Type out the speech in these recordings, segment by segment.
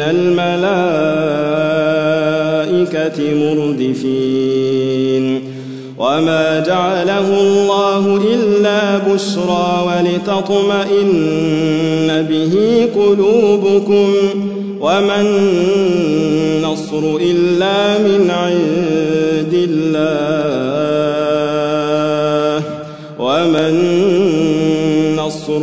الملائكة مردفين. وما جعله الله إلا بشرى ولتطمئن به قلوبكم. وما النصر إلا من عند الله. وما النصر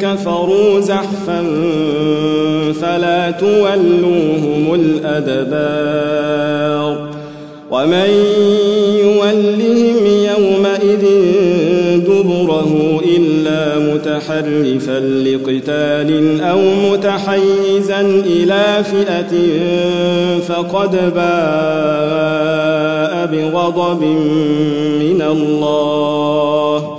كفروا زحفا فلا تولوهم الأدبار ومن يولهم يومئذ دبر يضره إلا متحرفا لقتال أو متحيزا إلى فئة فقد باء بغضب من الله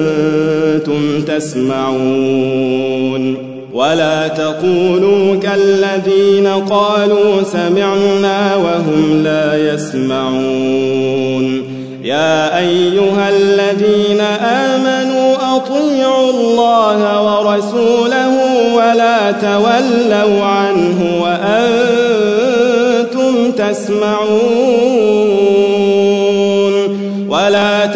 تسمعون ولا تقولوا كالذين قالوا سمعنا وهم لا يسمعون. يا أيها الذين آمنوا أطيعوا الله ورسوله ولا تولوا عنه وأنتم تسمعون.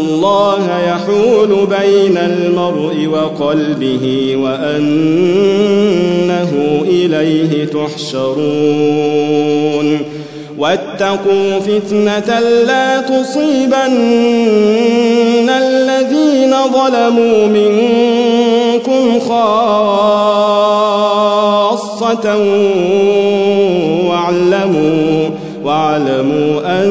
الله يحول بين المرء وقلبه وأنه إليه تحشرون. واتقوا فتنة لا تصيبن الذين ظلموا منكم خاصة. واعلموا واعلموا أن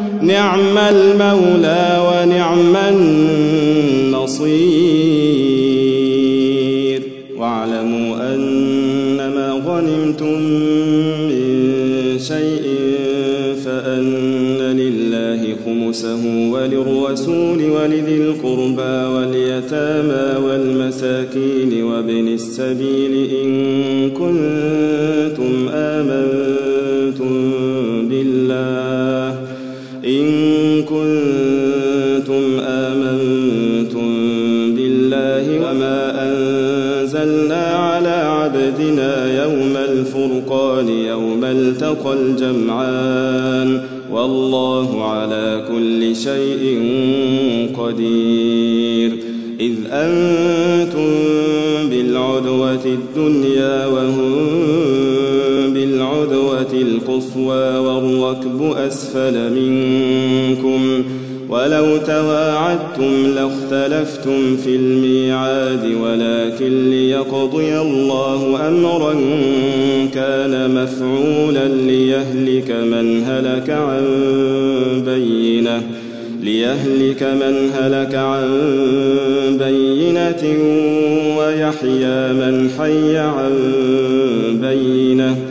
نعم المولى ونعم النصير. واعلموا أنما غنمتم من شيء فأن لله خمسه وللرسول ولذي القربى واليتامى والمساكين وابن السبيل إن كنتم آمنتم بالله. كنتم آمنتم بالله وما أنزلنا على عبدنا يوم الفرق التقى الجمعان والله على كل شيء قدير إذ أنتم بالعدوة الدنيا وهم القصوى والركب أسفل منكم ولو تواعدتم لاختلفتم في الميعاد ولكن ليقضي الله أمرا كان مفعولا ليهلك من هلك عن بينة ليهلك من هلك عن بينة ويحيى من حي عن بينة.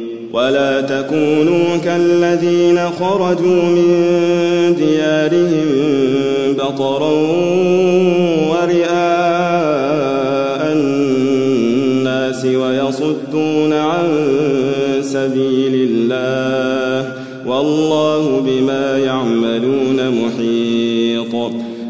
ولا تكونوا كالذين خرجوا من ديارهم بطرا ورئاء الناس ويصدون عن سبيل الله. والله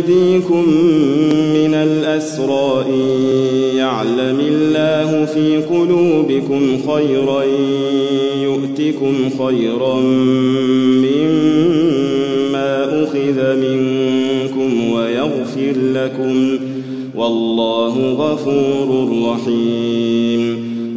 أيديكم من الأسرى يعلم الله في قلوبكم خيرا يؤتكم خيرا مما أخذ منكم ويغفر لكم والله غفور رحيم